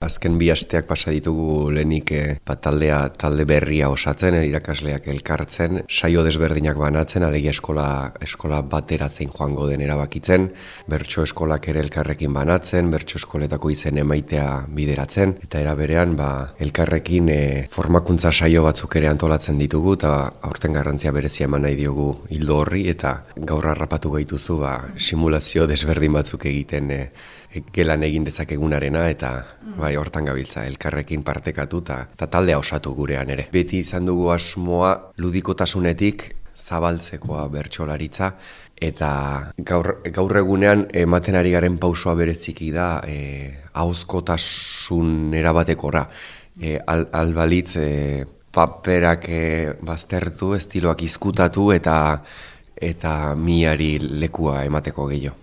Azken bi asteak pasa ditugu lehenik e, taldea talde berria osatzen, eh, irakasleak elkartzen, saio desberdinak banatzen, alegia eskola, eskola bateratzen joango den erabakitzen, bertso eskolak ere elkarrekin banatzen, bertso eskoletako izen emaitea bideratzen, eta era berean ba, elkarrekin e, formakuntza saio batzuk ere antolatzen ditugu, eta aurten garrantzia berezia eman nahi diogu hildo horri, eta gaur harrapatu gaituzu ba, simulazio desberdin batzuk egiten e, gelan egin dezakegunarena eta bai hortan gabiltza elkarrekin partekatu eta taldea osatu gurean ere. Beti izan dugu asmoa ludikotasunetik zabaltzekoa bertsolaritza eta gaur, gaur egunean ematen ari garen pausoa bereziki da e, hauzkotasun erabatekora. E, al, albalitz e, paperak e, baztertu, estiloak izkutatu eta eta miari lekua emateko gehiago.